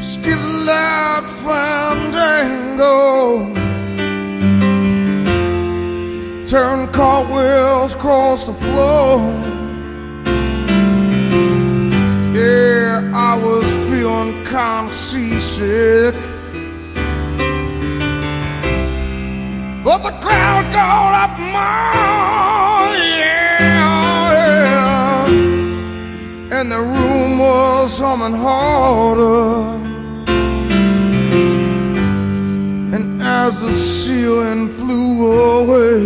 skittle out fandango. Turn cartwheels across the floor. Yeah, I was feeling kind of seasick. But the crowd got up more, yeah, yeah. And the room was humming harder And as the ceiling flew away,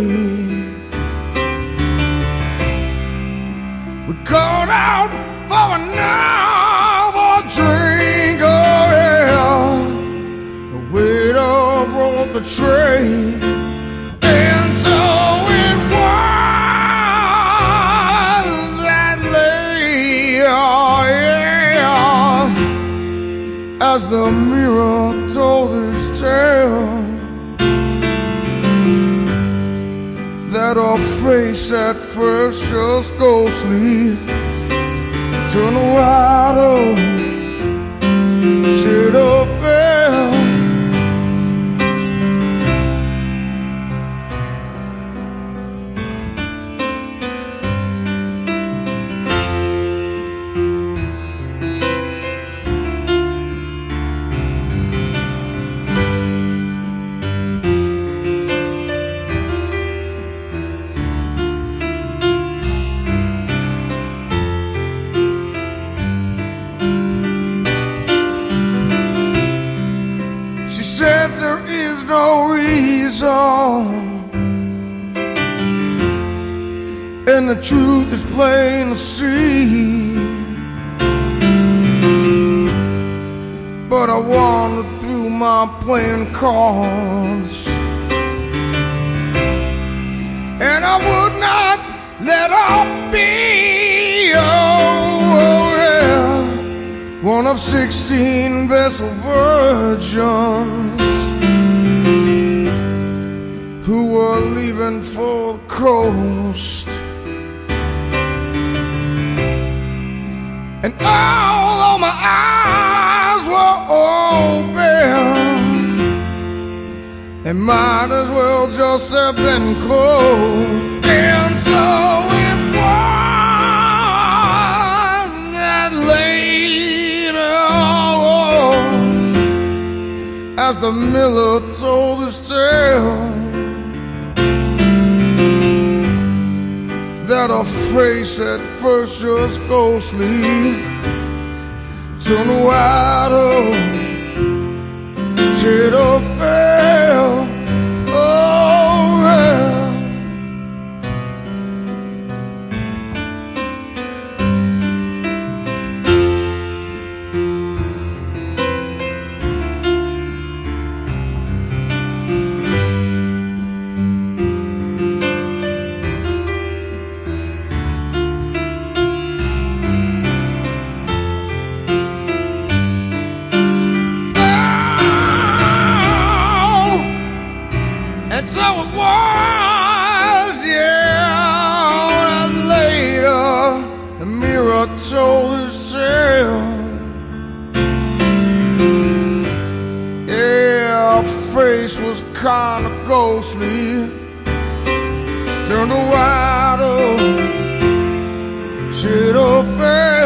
we called out for another drink, oh yeah. The waiter brought the tray. And oh as the mirror told his tale. That her face at first just ghostly. Turn wide oh, shade of reason And the truth is plain to see. But I wandered through my playing cards. And I would not let her be oh, yeah one of sixteen vessel virgins who were leaving for the coast. And although my eyes were open, they might as well just have been closed. And so it was that late, oh, as the miller told his tale. That her face at first just ghostly Turned white, oh, shade of face was kind of ghostly, turned a oh, shade of pale.